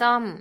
some.